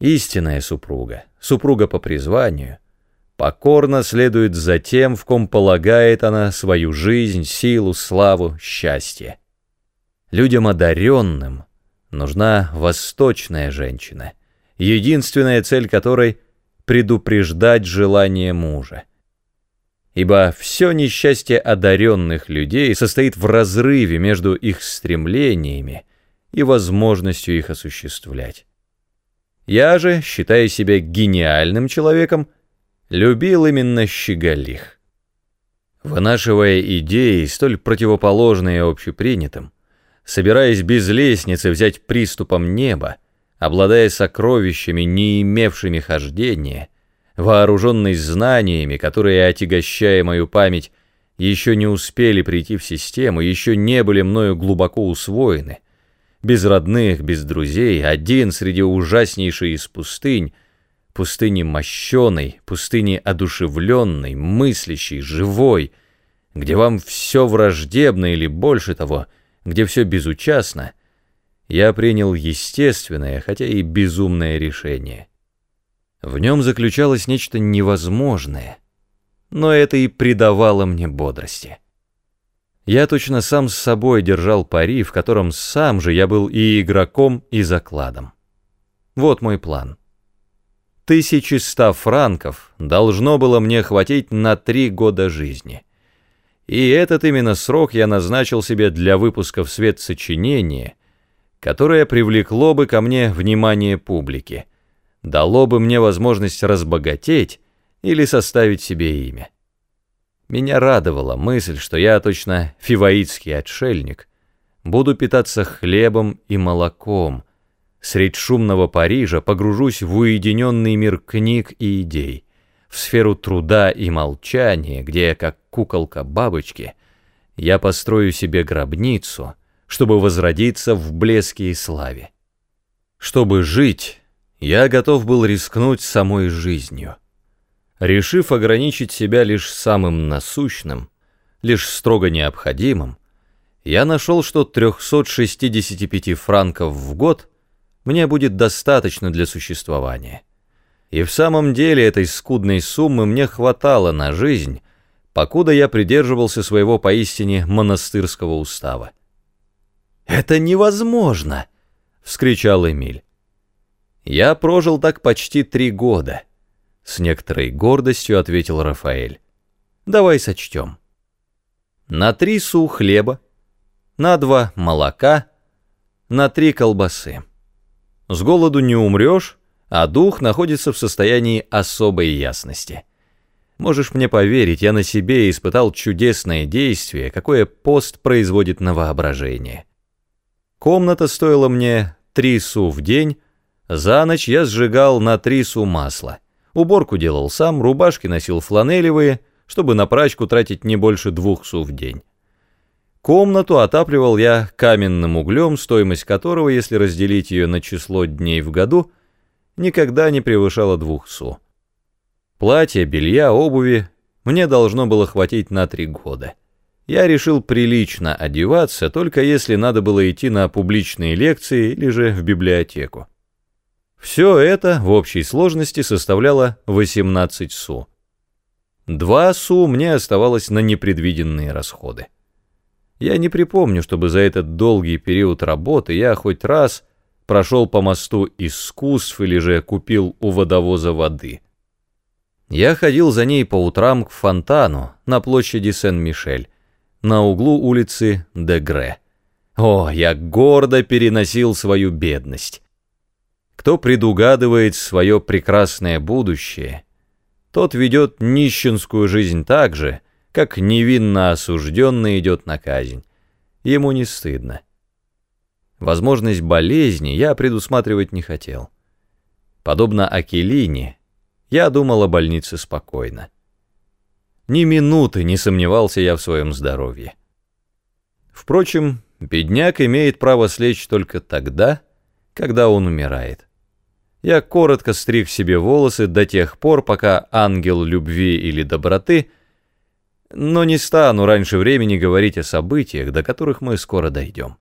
Истинная супруга, супруга по призванию, покорно следует за тем, в ком полагает она свою жизнь, силу, славу, счастье. Людям одаренным нужна восточная женщина, единственная цель которой — предупреждать желание мужа. Ибо все несчастье одаренных людей состоит в разрыве между их стремлениями и возможностью их осуществлять. Я же, считая себя гениальным человеком, любил именно щеголих. Вынашивая идеи, столь противоположные общепринятым, собираясь без лестницы взять приступом неба, обладая сокровищами, не имевшими хождения, вооруженный знаниями, которые, отягощая мою память, еще не успели прийти в систему, еще не были мною глубоко усвоены, без родных, без друзей, один среди ужаснейшей из пустынь, пустыни мощеной, пустыни одушевленной, мыслящей, живой, где вам все враждебно или больше того — где все безучастно, я принял естественное, хотя и безумное решение. В нем заключалось нечто невозможное, но это и придавало мне бодрости. Я точно сам с собой держал пари, в котором сам же я был и игроком, и закладом. Вот мой план. Тысячи ста франков должно было мне хватить на три года жизни. И этот именно срок я назначил себе для выпуска в свет сочинения, которое привлекло бы ко мне внимание публики, дало бы мне возможность разбогатеть или составить себе имя. Меня радовала мысль, что я точно фиваитский отшельник, буду питаться хлебом и молоком, средь шумного Парижа погружусь в уединенный мир книг и идей в сферу труда и молчания, где, как куколка бабочки, я построю себе гробницу, чтобы возродиться в блеске и славе. Чтобы жить, я готов был рискнуть самой жизнью. Решив ограничить себя лишь самым насущным, лишь строго необходимым, я нашел, что 365 франков в год мне будет достаточно для существования. И в самом деле этой скудной суммы мне хватало на жизнь, покуда я придерживался своего поистине монастырского устава. «Это невозможно!» — вскричал Эмиль. «Я прожил так почти три года», — с некоторой гордостью ответил Рафаэль. «Давай сочтем. На три су хлеба, на два молока, на три колбасы. С голоду не умрешь, а дух находится в состоянии особой ясности. Можешь мне поверить, я на себе испытал чудесное действие, какое пост производит на воображение. Комната стоила мне три су в день, за ночь я сжигал на три су масла. Уборку делал сам, рубашки носил фланелевые, чтобы на прачку тратить не больше двух су в день. Комнату отапливал я каменным углем, стоимость которого, если разделить ее на число дней в году, никогда не превышало двух су. Платья, белья, обуви мне должно было хватить на три года. Я решил прилично одеваться, только если надо было идти на публичные лекции или же в библиотеку. Все это в общей сложности составляло 18 су. Два су мне оставалось на непредвиденные расходы. Я не припомню, чтобы за этот долгий период работы я хоть раз прошел по мосту искусств или же купил у водовоза воды. Я ходил за ней по утрам к фонтану на площади Сен-Мишель, на углу улицы Дегре. О, я гордо переносил свою бедность. Кто предугадывает свое прекрасное будущее, тот ведет нищенскую жизнь так же, как невинно осужденный идет на казнь. Ему не стыдно. Возможность болезни я предусматривать не хотел. Подобно Акелине, я думал о больнице спокойно. Ни минуты не сомневался я в своем здоровье. Впрочем, бедняк имеет право слечь только тогда, когда он умирает. Я коротко стриг себе волосы до тех пор, пока ангел любви или доброты, но не стану раньше времени говорить о событиях, до которых мы скоро дойдем.